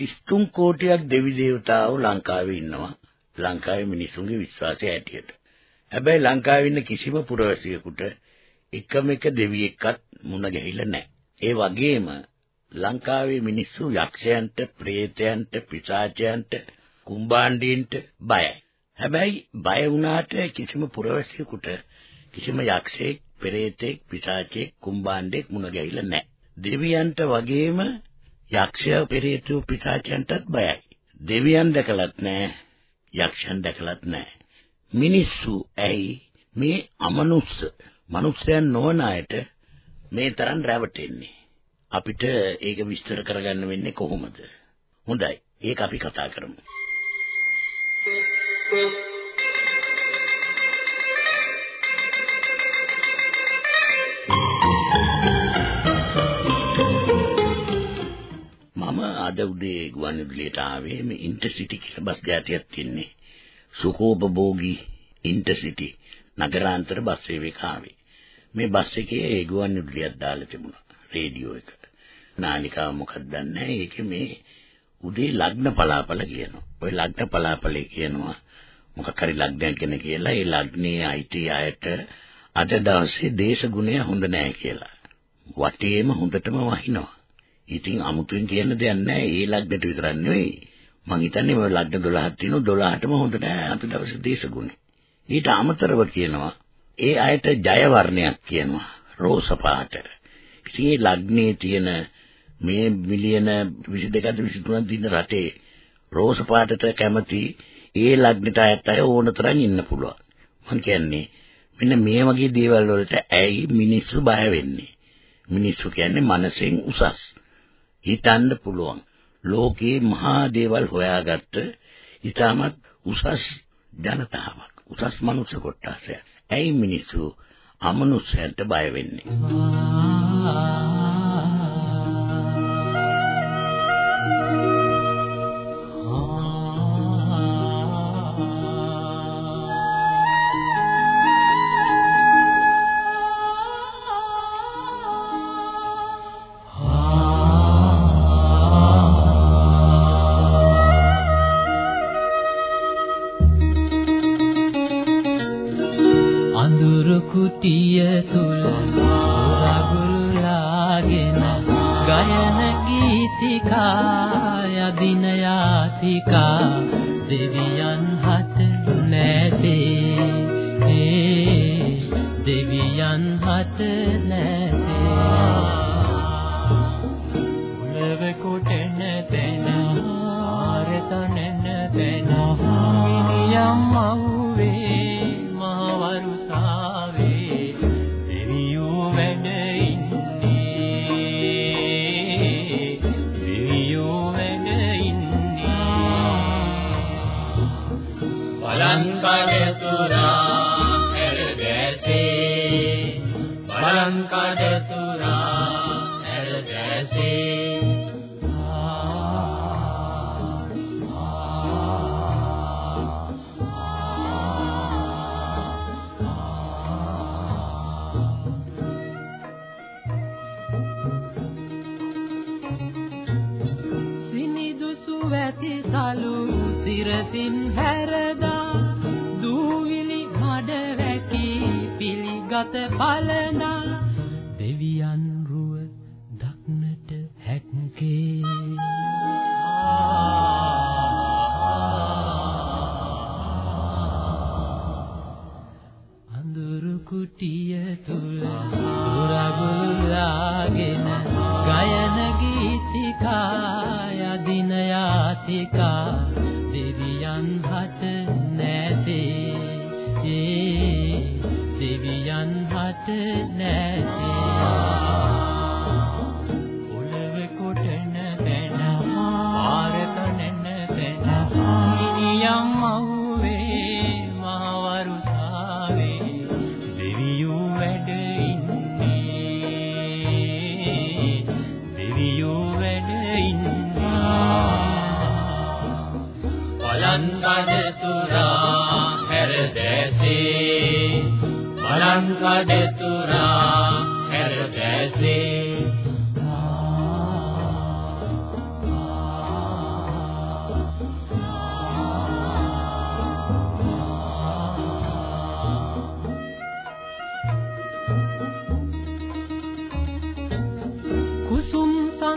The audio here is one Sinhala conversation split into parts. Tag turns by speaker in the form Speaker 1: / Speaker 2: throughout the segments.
Speaker 1: 33 කෝටියක් දෙවි දේවතාවෝ ලංකාවේ ඉන්නවා. ලංකාවේ මිනිසුන්ගේ විශ්වාසය ඇටියට. හැබැයි ලංකාවේ ඉන්න කිසිම පුරවැසියෙකුට එකම එක දෙවියෙක්වත් මුණ ගැහිලා නැහැ. ඒ වගේම ලංකාවේ මිනිස්සු යක්ෂයන්ට, ප්‍රේතයන්ට, පිසාචයන්ට, කුම්බාණ්ඩීන්ට බයයි. හැබැයි බය වුණාට කිසිම පුරවැසියෙකුට කිසිම යක්ෂයෙක්, පෙරේතෙක්, පිසාචෙක්, කුම්බාණ්ඩෙක් මුණ ගැහිලා නැහැ. දෙවියන්ට වගේම යක්ෂයා, පෙරේතයෝ, පිසාචයන්ටත් බයයි. දෙවියන් දැකලත් නැහැ, යක්ෂයන් දැකලත් නැහැ. මිනිස්සු ඇයි මේ අමනුස්ස, මිනිස්යන් නොවන අයට මේ තරම් රැවටෙන්නේ? අපිට ඒක විස්තර කරගන්න වෙන්නේ කොහොමද? හොඳයි. ඒක අපි කතා කරමු. මම අද උදේ ගුවන්විදුලියට ආවේ මේ ඉන්ටර්සිටි කියලා බස් ජාතියක් තින්නේ. සුඛෝපභෝගී ඉන්ටර්සිටි නගරාන්තර බස් සේවයක ආවේ. මේ බස් එකේ ඒ ගුවන්විදුලියක් දාලා තිබුණා. රේඩියෝ එක. නාලිකාව මොකක්ද දන්නේ ඒකේ මේ උදේ ලග්න පලාපල කියනවා. ওই ලග්න පලාපලේ කියනවා මොකක් හරි ලග්නයක් ගැන කියලා ඒ ලග්නේ අයිති අයට අද දවසේ දේශගුණය හොඳ නැහැ කියලා. වටේම හොඳටම වහිනවා. ඉතින් අමුතුවෙන් කියන්න දෙයක් නැහැ. ඒ ලග්නට විතරක් නෙවෙයි. මං හිතන්නේ ඔය ලග්න 12ක් තියෙනවා 12ටම හොඳ නැහැ අද දවසේ දේශගුණය. ඊට අමතරව කියනවා ඒ අයට ජය වර්ණයක් කියනවා. රෝස පාට. ඉතින් ඒ ලග්නේ තියෙන මේ මිලියන 22ද 23ද දින රටේ රෝස පාටට කැමති ඒ ලග්නට අයත් අය ඕන තරම් ඉන්න පුළුවන්. මං කියන්නේ මෙන්න මේ වගේ දේවල් වලට ඇයි මිනිස්සු බය වෙන්නේ? මිනිස්සු කියන්නේ මනසෙන් උසස්. හිතන්න පුළුවන්. ලෝකේ මහා දේවල් හොයාගත්ත ඊටමත් උසස් ජනතාවක්. උසස් මනුස්ස කොටසක්. ඇයි මිනිස්සු අමනුෂ්‍යයන්ට බය වෙන්නේ?
Speaker 2: සැබකොටි පාළු සිරසින් හැරදා දූවිලි මඩ වැකි පිළිගත පළඳා දෙවියන්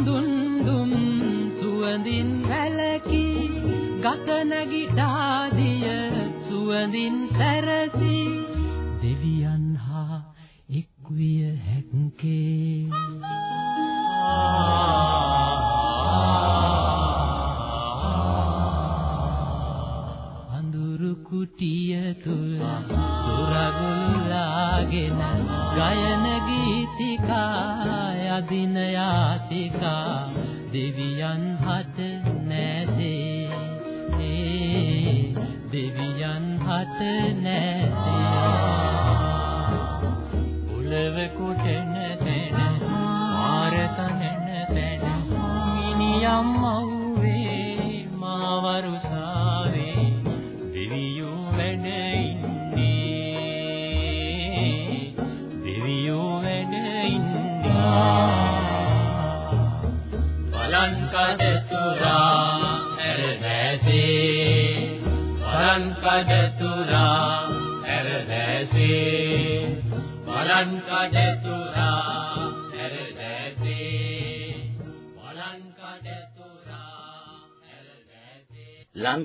Speaker 2: දුන් දුම් සුවඳින් වැලකි ගත නැගිටා දිය සුවඳින් සැරසී.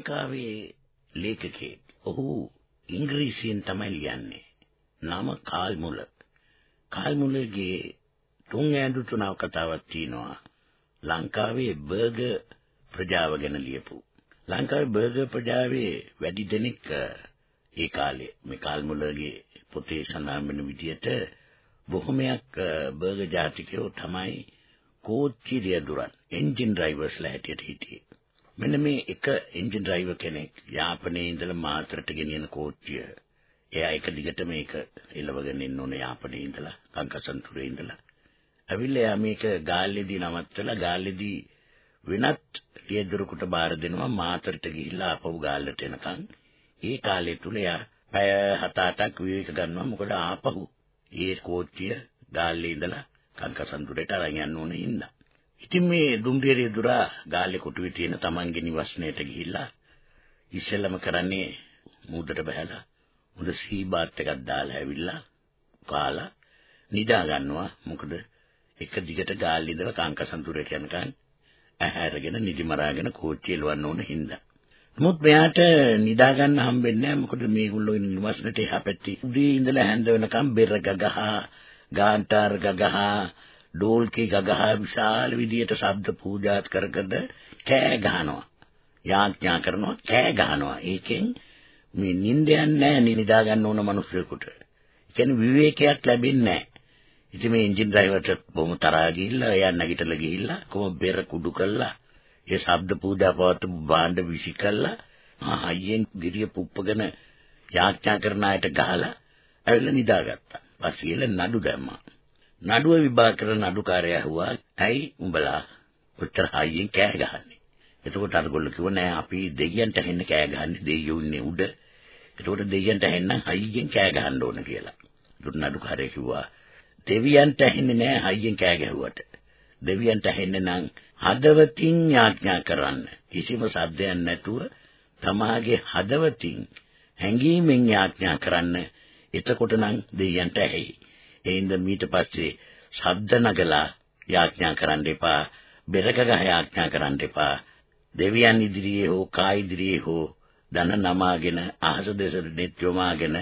Speaker 1: ලංකාවේ ලේඛකයෙක් ඔහු ඉංග්‍රීසියෙන් තමයි ලියන්නේ. නම කාල් මුල කාල් මුලගේ තුන් ඈඳු තුනක් කතාවක් තියෙනවා. ලංකාවේ බර්ගර් ප්‍රජාව ගැන ලියපු. ලංකාවේ බර්ගර් ප්‍රජාවේ වැඩි දෙනෙක් ඒ කාලේ මේ කාල් මුලගේ පොතේ සඳහන් වෙන විදිහට බොහොමයක් බර්ගර් ජාතිකයෝ තමයි කෝච්චි රියදුරන් එන්ජින් ඩ්‍රයිවර්ස්ලා හැටියට හිටියේ. මෙන්න මේ එක එන්ජින් ඩ්‍රයිවර් කෙනෙක් යාපනයේ ඉඳලා මාතරට ගෙනියන කෝච්චිය. එයා එක දිගට මේක එලවගෙන ඉන්න ඕනේ යාපනයේ ඉඳලා කංකසන්තුරේ ඉඳලා. ඇවිල්ලා එයා මේක ගාල්ලේදී නවත්තලා ගාල්ලේදී වෙනත් රියදුරකට බාර දෙනවා මාතරට ගිහිල්ලා ආපහු ගාල්ලට එනකන්. ඒ කාලය තුල එයා පැය 7-8ක් විවේක ගන්නවා. මොකද ආපහු ඒ කෝච්චිය ගාල්ලේ ඉඳලා කංකසන්තුරේට අරන් යන්න ඕනේ හින්දා ඉතින් මේ දුම්රියේ දුරා ගාල්ලේ කොටුවේ තියෙන තමන්ගේ නිවස්නයට ගිහිල්ලා ඉස්සෙල්ලම කරන්නේ මූදට බහැලා හොඳ සීබාත් එකක් දාලා ඇවිල්ලා කාලා නිදා ගන්නවා. මොකද එක දිගට ගාල්ලේ ඉඳලා කාංකසන්තුරේට යනකන් ඇහැරගෙන නිදි මරාගෙන කෝච්චිය එලවන්න ඕන හින්දා. නමුත් මෙයාට නිදා ගන්න හම්බෙන්නේ නැහැ. මොකද මේගොල්ලෝ ඉන්න නිවසේට එහා පැත්තේ. උදේ ඉඳලා හැන්ද වෙනකම් බෙර ගගහා ගාන්ටාර ගගහා ඩෝල්කේ ගගහා විශාල විදියට ශබ්ද පූජාත් කරකද කෑ ගහනවා. යාඥා කරනවා කෑ ගහනවා. ඒකෙන් මේ නිින්ද යන්නේ නැහැ නිදා ගන්න ඕන මිනිස්සුෙකුට. ඒ කියන්නේ විවේකයක් ලැබෙන්නේ නැහැ. ඉතින් මේ එන්ජින් ඩ්‍රයිවර්ට බොහොම තරහා ගිහිල්ලා එයා නැගිටලා ගිහිල්ලා කොහොම බෙර කුඩු කළා. ඒ ශබ්ද පූජා පවත්වපු භාණ්ඩ විසි කළා. අයියෙන් ගිරිය පුප්පගෙන යාඥා කරන අයට ගහලා ඇවිල්ලා නිදාගත්තා. පස්සේ නඩු දැම්මා. නඩුව විභාග කරන නඩුකාරයා ඇහුවා ඇයි උඹලා ඔච්චර හයියෙන් කෑ ගහන්නේ? එතකොට අරගොල්ලෝ කිව්වා නෑ අපි දෙයියන්ට ඇහෙන්න කෑ ගහන්නේ දෙයියෝ ඉන්නේ උඩ. එතකොට දෙයියන්ට ඇහෙන්න හයියෙන් කෑ ගහන්න ඕන කියලා. දුන්න නඩුකාරයා කිව්වා දෙවියන්ට ඇහෙන්නේ නෑ හයියෙන් කෑ ගැහුවට. දෙවියන්ට ඇහෙන්නේ නම් හදවතින් යාඥා කරන්න. කිසිම සද්දයක් නැතුව තමාගේ හදවතින් හැඟීමෙන් යාඥා කරන්න. එතකොට නම් දෙවියන්ට ඇහෙයි. එයින්ද මීට පස්සේ ශබ්ද නගලා යාඥා කරන්න එපා බෙරක ගහ යාඥා කරන්න එපා. දෙවියන් ඉදිරියේ හෝ කාය ඉදිරියේ හෝ දන නමාගෙන අහස දෙසට net යොමාගෙන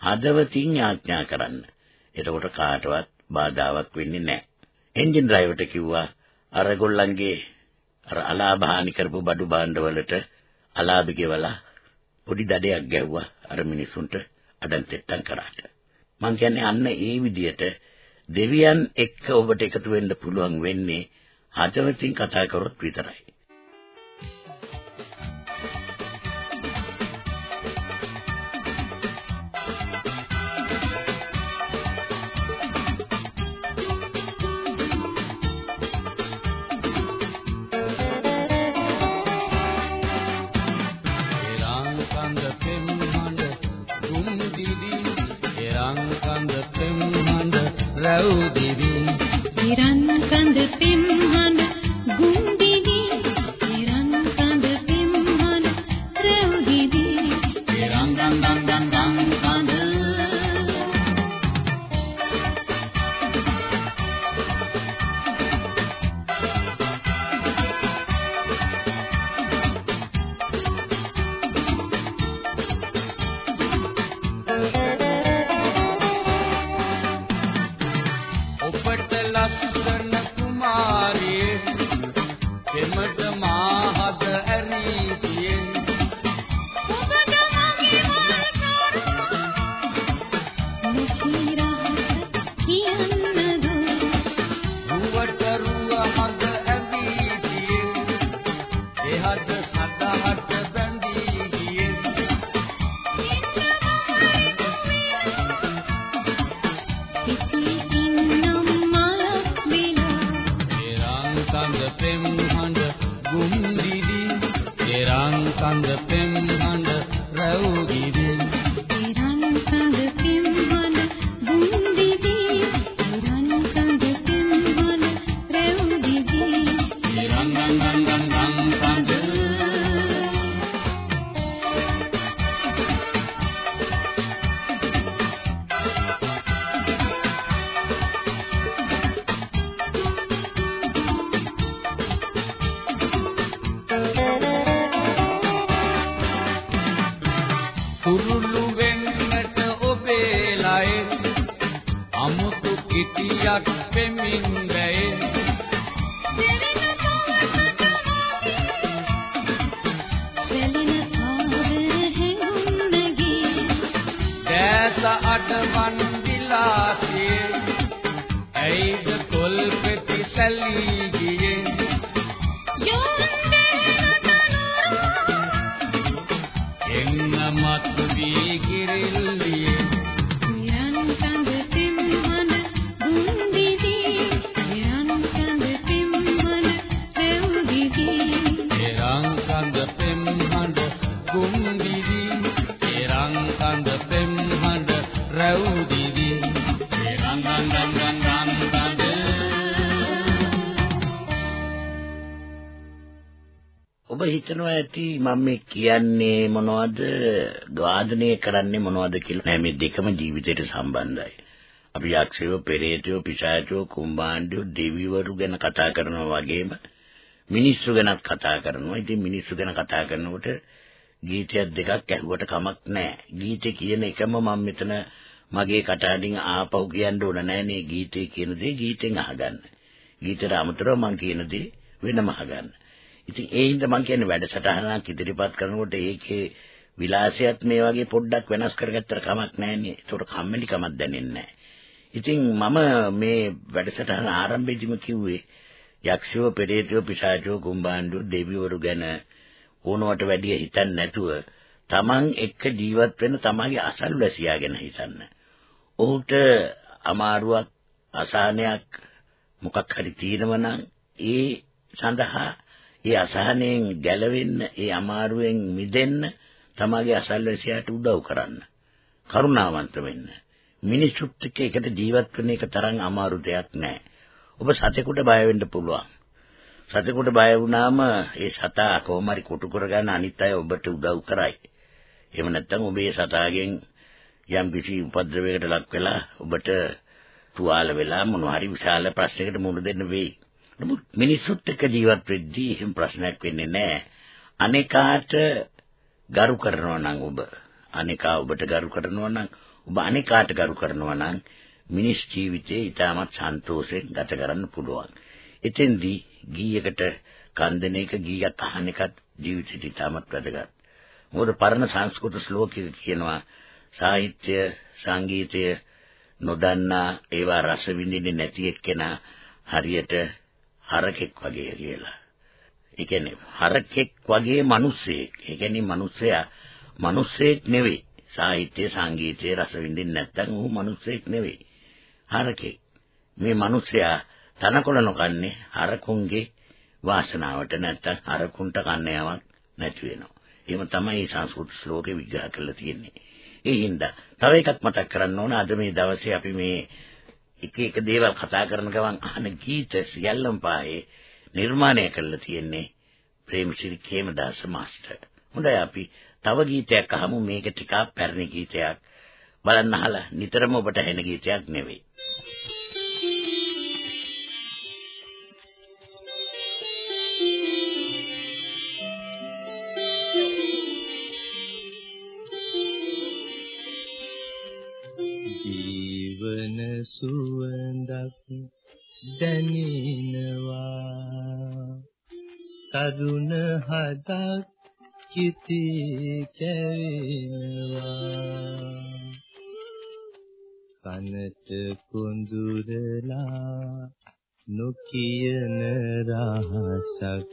Speaker 1: හදවතින් යාඥා කරන්න. එතකොට කාටවත් බාධාවක් වෙන්නේ නැහැ. එන්ජින් ඩ්‍රයිවර්ට කිව්වා අර ගොල්ලන්ගේ අර අලාභහානි කරපු බඩු භාණ්ඩ වලට අලාභ ගෙවලා පොඩි දඩයක් ගැව්වා අර මිනිසුන්ට අඩන් තෙට්ටම් කරාට. මං කියන්නේ අන්න ඒ විදිහට දෙවියන් එක්ක ඔබට එකතු වෙන්න පුළුවන් වෙන්නේ හදවතින් කතා කරොත් විතරයි. හිතනවා ඇති මම මේ කියන්නේ මොනවද වාදනය කරන්නේ මොනවද කියලා. නෑ මේ දෙකම ජීවිතයට සම්බන්ධයි. අපි යක්ෂයෝ පෙරේතයෝ පිශාචෝ කුම්බාණ්ඩයෝ දෙවිවරු ගැන කතා කරනවා වගේම මිනිස්සු ගැනත් කතා කරනවා. ඉතින් මිනිස්සු ගැන කතා කරනකොට ගීතයක් දෙකක් ඇහුවට කමක් නෑ. ගීතේ කියන එකම මම මෙතන මගේ කටහඬින් ආපහු කියන්න ඕන නෑනේ ගීතේ කියන දේ ගීතෙන් අහගන්න. ගීතේට අමතරව මම කියන දේ වෙනම අහගන්න. ඉතින් ඒ හින්දා මම කියන්නේ වැඩසටහනක් ඉදිරිපත් කරනකොට ඒකේ විලාසයත් මේ වගේ පොඩ්ඩක් වෙනස් කරගත්තට කමක් නැහැනේ. ඒකට කම්මැලි කමක් දැනෙන්නේ නැහැ. ඉතින් මම මේ වැඩසටහන ආරම්භයේදීම කිව්වේ යක්ෂයෝ, පෙරේතයෝ, පිශාචෝ, කුම්බාණ්ඩු, දෙවිවරු ගැන ඕනවට වැඩිය හිතන්නේ නැතුව තමන් එක්ක ජීවත් වෙන තමන්ගේ අසල්වැසියා ගැන හිතන්න. ඔහුට අමාරුවක්, අසහනයක් මොකක් හරි තියෙනවා නම් ඒ සඳහා ඒ අසහනයෙන් ගැලවෙන්න, ඒ අමාරුවෙන් මිදෙන්න තමගේ අසල්වැසියාට උදව් කරන්න. කරුණාවන්ත වෙන්න. මිනිසුත් එක්ක එකට ජීවත් වෙන එක තරම් අමාරු දෙයක් නෑ. ඔබ සතෙකුට බය වෙන්න පුළුවන්. සතෙකුට බය වුණාම ඒ සතා කොහොම හරි කොටු කරගන්න අනිත් අය ඔබට උදව් කරයි. එහෙම නැත්නම් ඔබේ සතාගෙන් යම් කිසි උපද්‍රවයකට ලක් වෙලා ඔබට තුවාල වෙලා මොනවා හරි විශාල ප්‍රශ්නයකට මුහුණ දෙන්න වෙයි. නමුත් මිනිස්සුත් එක්ක ජීවත් වෙද්දී එහෙම ප්‍රශ්නයක් වෙන්නේ නැහැ. අනේකාට ගරු කරනවා නම් ඔබ අනේකා ඔබට ගරු කරනවා නම් ඔබ අනේකාට ගරු කරනවා නම් මිනිස් ජීවිතේ ඊටමත් සන්තෝෂයෙන් ගත කරන්න පුළුවන්. එතෙන්දී ගීයකට කන් දෙන එක ගීයක් අහන එකත් ජීවිතේට ඊටමත් වැදගත්. මොකද පරණ සංස්කෘත ශ්ලෝකයක කියනවා සාහිත්‍ය සංගීතය නොදන්නා ඒවා රස විඳින්නේ නැති එක්කෙනා හරියට හරකෙක් වගේ කියලා. ඒ කියන්නේ හරකෙක් වගේ මිනිස්සෙක්. ඒ කියන්නේ මිනිස්සයා මිනිස්සෙක් නෙවෙයි. සාහිත්‍ය සංගීතයේ රස විඳින්නේ නැත්නම් ඌ මිනිස්සෙක් නෙවෙයි. හරකෙක්. මේ මිනිස්සයා තනකොළ නොකන්නේ හරකුන්ගේ වාසනාවට නැත්නම් හරකුන්ට කන්නේවක් නැති වෙනවා. එහෙම තමයි මේ සංස්කෘත ශ්ලෝකේ විග්‍රහ කරලා තියෙන්නේ. ඒ හින්දා තව එකක් මතක් කරන්න ඕන අද මේ දවසේ අපි මේ එක එක දේවල් කතා කරන ගමන් අහන ගීත සියල්ලම පායේ නිර්මාණය කරලා තියෙන්නේ ප්‍රේමසිරි කේමදාස මාස්ටර්. හොඳයි අපි තව ගීතයක් අහමු මේක ටිකක් පැරණි ගීතයක්. බලන්න අහලා නිතරම ඔබට ඇහෙන ගීතයක් නෙවෙයි.
Speaker 3: හදක් කිති කැවෙනවා කනට කුඳුරලා නොකියන රහසක්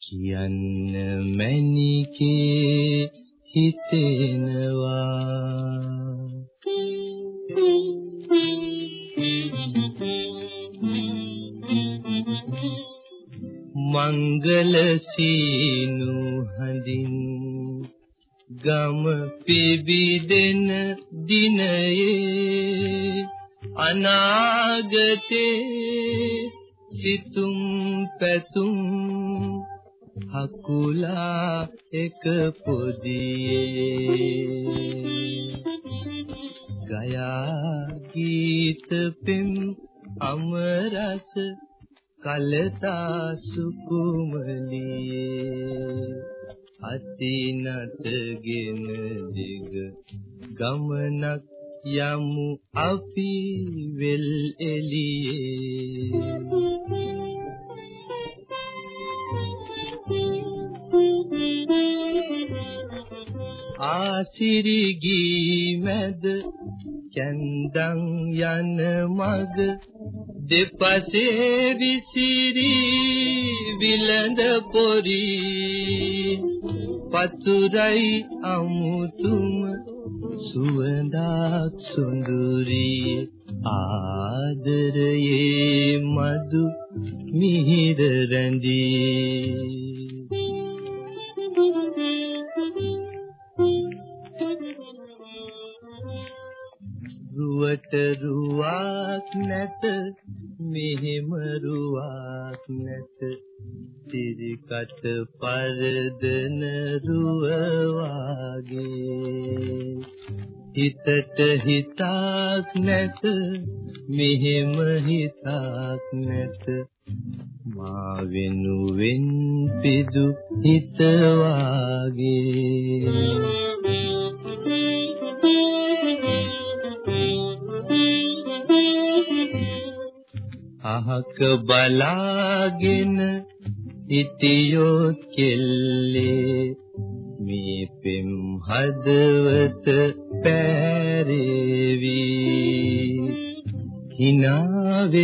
Speaker 3: කියන්න මැනිකේ හිතෙනවා. මංගල සීනු හඳින්. ගම පිබිදෙන දිනයේ අනාගතේ සිතුම් පැතුම් හකුලා එක පොදියේ. ගයා ගීත පෙම් අමරස කලතා සුකුමලියේ අතිනතගෙන දිග ගමනක් යමු අපි වෙල් එළියේ. ආසිරිගී මැද කැන්දන් යන මග දෙපසේ විසිරි විලඳ පොරි. පතුරයි අමුතුම සුවඳක් සුඳුරි. ආදරයේ මధు මිහිර රැඳී. රුවට රුවක් නැත මෙහෙම රුවක් නැත. සිරිකට පරදන රුව වාගේ. හිතට හිතක් නැත මෙහෙම හිතක් නැත. මා වෙනුවෙන් පිදු හිත වාගේ. අහක බලාගෙන හිටියොත් කෙල්ලේ මේ පෙම් හදවත පෑරේවි. හිනාවයන්කෝ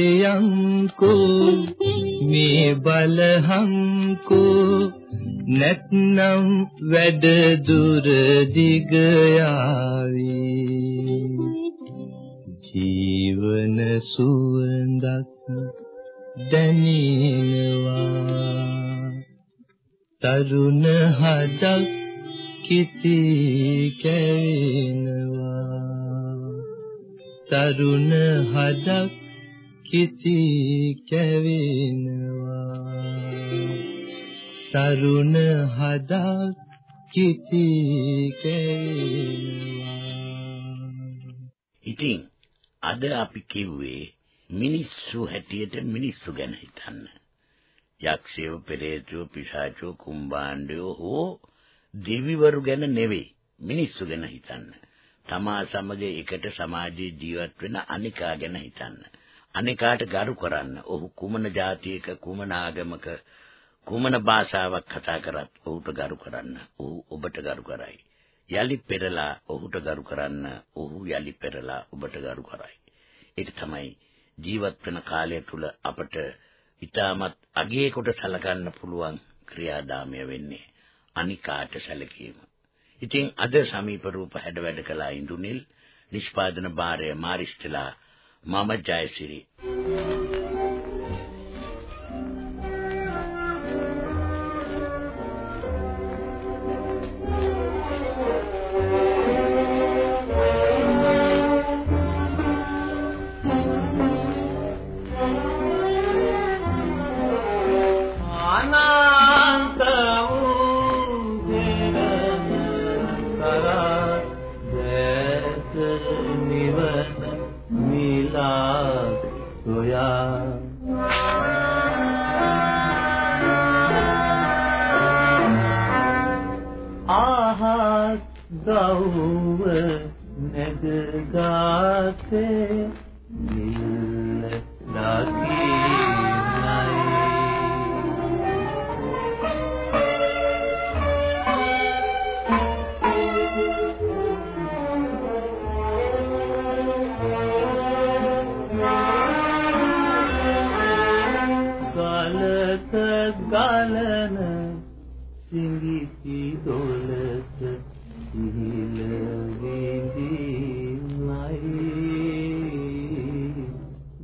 Speaker 3: මේ බලහංකෝ නැත්නම් වැඩ දුර දිග යාවී. ජීවන සුවඳක් දැනෙනවා. තරුණ හදක් කිති කැවෙනවා. තරුණ හදක් කිති කැවෙනවා. තරුණ හදක් කිති කැවෙනවා.
Speaker 1: ඉතින් අද අපි කිව්වේ මිනිස්සු හැටියට මිනිස්සු ගැන හිතන්න. යක්ෂයෝ, පෙරේතයෝ, පිශාචෝ, කුම්බාණ්ඩයෝ හෝ දෙවිවරු ගැන නෙවෙයි මිනිස්සු ගැන හිතන්න. තමා සමග එකට සමාජයේ ජීවත් වෙන අනිකා ගැන හිතන්න. අනිකාට ගරු කරන්න. ඔහු කුමන ජාතියක කුමන ආගමක කුමන භාෂාවක් කතා කරත් ඔහුට ගරු කරන්න. ඔහු ඔබට ගරු කරයි. යලි පෙරලා ඔහුට ගරු කරන්න. ඔහු යලි පෙරලා ඔබට ගරු කරයි. ඒක තමයි ජීවත් වෙන කාලය තුල අපට ඊටමත් අගේ කොට සලකන්න පුළුවන් ක්‍රියාදාමය වෙන්නේ අනිකාට සැලකීම. ඉතින් අද සමීප රූප හැඩ වැඩ කළා ඉඳුනිල් නිෂ්පාදන භාරය මාරිස්ටලා මම ජයසිරි
Speaker 3: අනන්ත මිලා සොයා ආහත් ගෞව නැද ගාසේ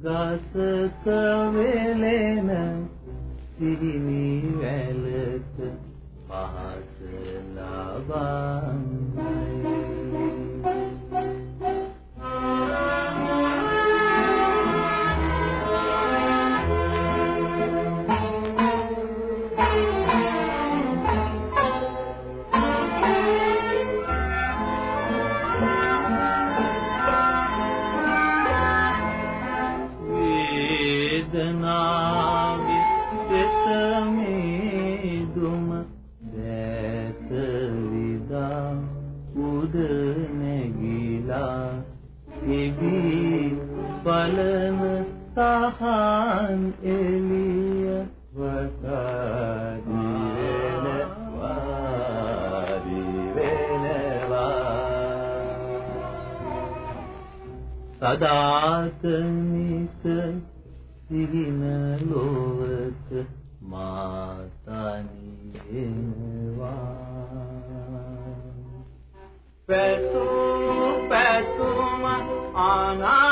Speaker 4: ගසක වෙලෙන සිහිනි වැලක බලන සහන් එළිය වසාදි වෙනවා දි වෙනවා සදාතනික සිහින ලෝක මාතනියෙනවා පැතු පැතුම අනන්තයට